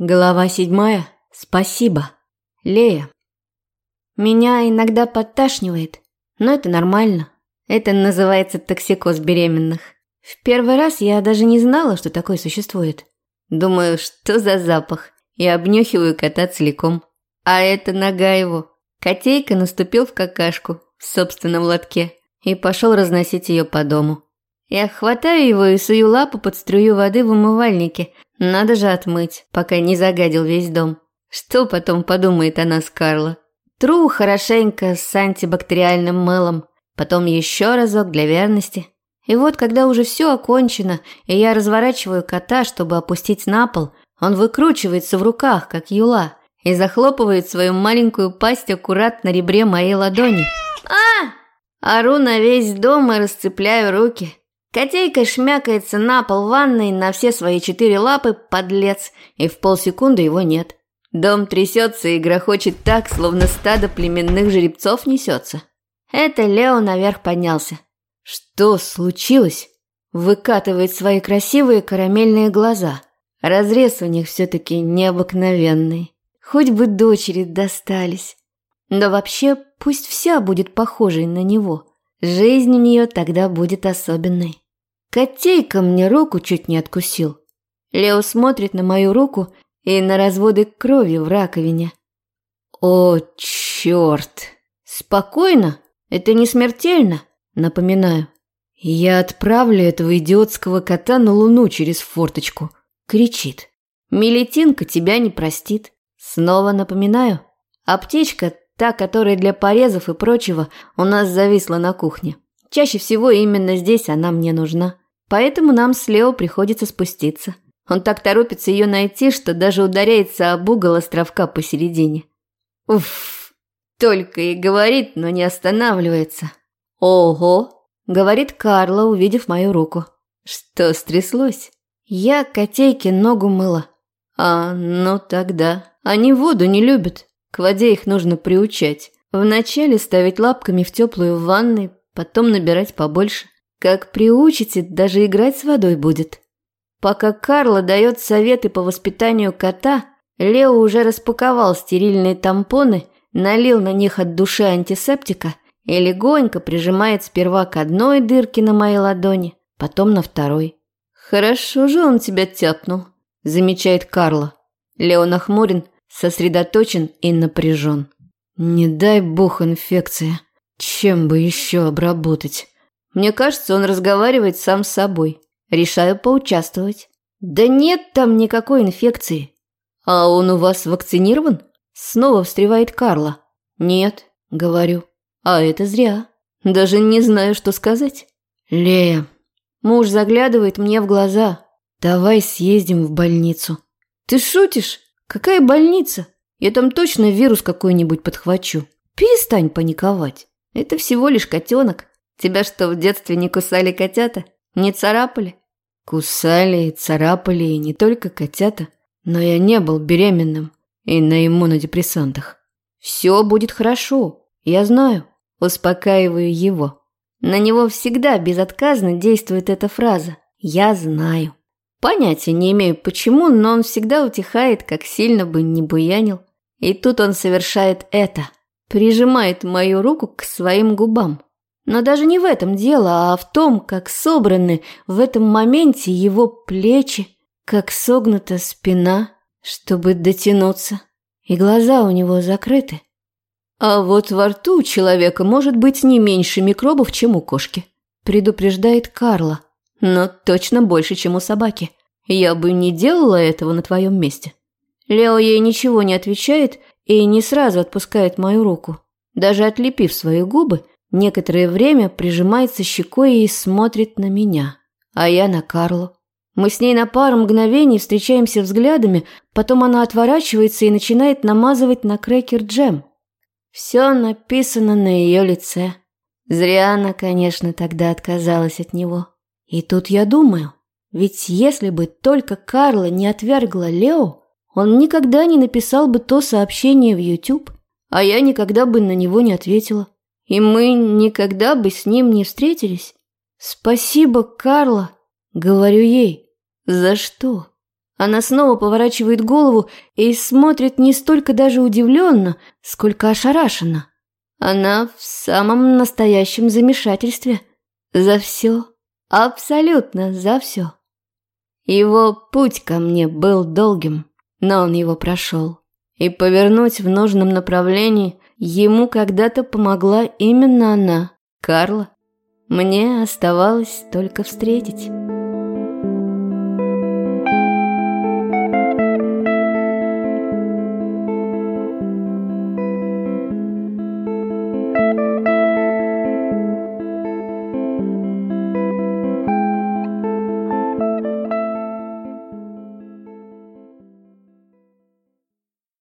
Глава седьмая. Спасибо. Лея. Меня иногда подташнивает, но это нормально. Это называется токсикоз беременных. В первый раз я даже не знала, что такое существует. Думаю, что за запах, и обнюхиваю кота целиком. А это нога его. Котейка наступил в какашку в собственном лотке и пошел разносить ее по дому. Я хватаю его и сую лапу под струю воды в умывальнике – надо же отмыть, пока не загадил весь дом. Что потом подумает о нас Карла? Тру хорошенько с антибактериальным мылом, потом еще разок для верности. И вот, когда уже все окончено, и я разворачиваю кота, чтобы опустить на пол, он выкручивается в руках, как юла, и захлопывает свою маленькую пасть аккурат на ребре моей ладони. а Ору на весь дом и расцепляю руки. Котейка шмякается на пол ванной на все свои четыре лапы, подлец, и в полсекунды его нет. Дом трясется и грохочет так, словно стадо племенных жеребцов несется. Это Лео наверх поднялся. Что случилось? Выкатывает свои красивые карамельные глаза. Разрез у них все-таки необыкновенный. Хоть бы дочери достались. Но вообще пусть вся будет похожей на него. Жизнь у нее тогда будет особенной. Котейка мне руку чуть не откусил. Лео смотрит на мою руку и на разводы крови в раковине. О, черт! Спокойно, это не смертельно, напоминаю. Я отправлю этого идиотского кота на луну через форточку. Кричит. Милетинка тебя не простит. Снова напоминаю. Аптечка Та, которая для порезов и прочего у нас зависла на кухне. Чаще всего именно здесь она мне нужна. Поэтому нам с Лео приходится спуститься. Он так торопится ее найти, что даже ударяется об угол островка посередине. Уф, только и говорит, но не останавливается. Ого, говорит Карла, увидев мою руку. Что стряслось? Я котейке ногу мыла. А, ну тогда. Они воду не любят. К воде их нужно приучать. Вначале ставить лапками в теплую ванной, потом набирать побольше. Как приучите, даже играть с водой будет. Пока Карла дает советы по воспитанию кота, Лео уже распаковал стерильные тампоны, налил на них от души антисептика и легонько прижимает сперва к одной дырке на моей ладони, потом на второй. «Хорошо же он тебя тяпнул», – замечает Карла. Лео нахмурен – сосредоточен и напряжен. Не дай бог инфекция. Чем бы еще обработать? Мне кажется, он разговаривает сам с собой. Решаю поучаствовать. Да нет там никакой инфекции. А он у вас вакцинирован? Снова встревает Карла. Нет, говорю. А это зря. Даже не знаю, что сказать. Лея. Муж заглядывает мне в глаза. Давай съездим в больницу. Ты шутишь? Какая больница? Я там точно вирус какой-нибудь подхвачу. Перестань паниковать. Это всего лишь котенок. Тебя что, в детстве не кусали котята? Не царапали? Кусали и царапали и не только котята. Но я не был беременным и на иммунодепрессантах. Все будет хорошо, я знаю. Успокаиваю его. На него всегда безотказно действует эта фраза «я знаю». Понятия не имею почему, но он всегда утихает, как сильно бы не буянил. И тут он совершает это. Прижимает мою руку к своим губам. Но даже не в этом дело, а в том, как собраны в этом моменте его плечи, как согнута спина, чтобы дотянуться. И глаза у него закрыты. А вот во рту у человека может быть не меньше микробов, чем у кошки, предупреждает Карла но точно больше, чем у собаки. Я бы не делала этого на твоем месте. Лео ей ничего не отвечает и не сразу отпускает мою руку. Даже отлепив свои губы, некоторое время прижимается щекой и смотрит на меня, а я на Карлу. Мы с ней на пару мгновений встречаемся взглядами, потом она отворачивается и начинает намазывать на крекер джем. Все написано на ее лице. Зря она, конечно, тогда отказалась от него. И тут я думаю, ведь если бы только Карла не отвергла Лео, он никогда не написал бы то сообщение в YouTube, а я никогда бы на него не ответила. И мы никогда бы с ним не встретились. Спасибо, Карла, говорю ей. За что? Она снова поворачивает голову и смотрит не столько даже удивленно, сколько ошарашенно. Она в самом настоящем замешательстве. За все. Абсолютно за все. Его путь ко мне был долгим, но он его прошел. И повернуть в нужном направлении ему когда-то помогла именно она, Карла. Мне оставалось только встретить.